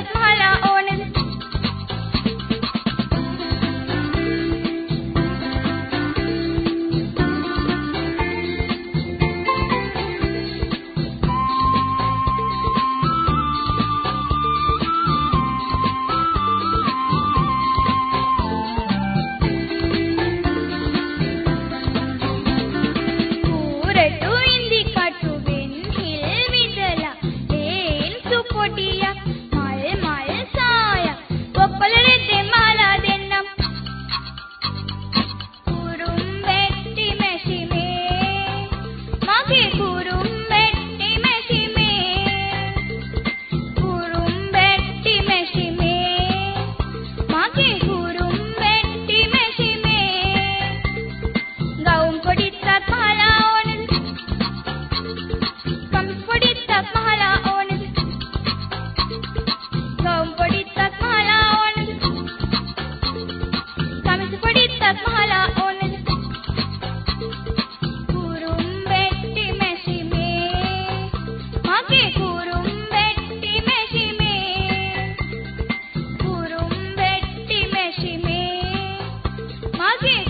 تسمع العالم Peace. Oye,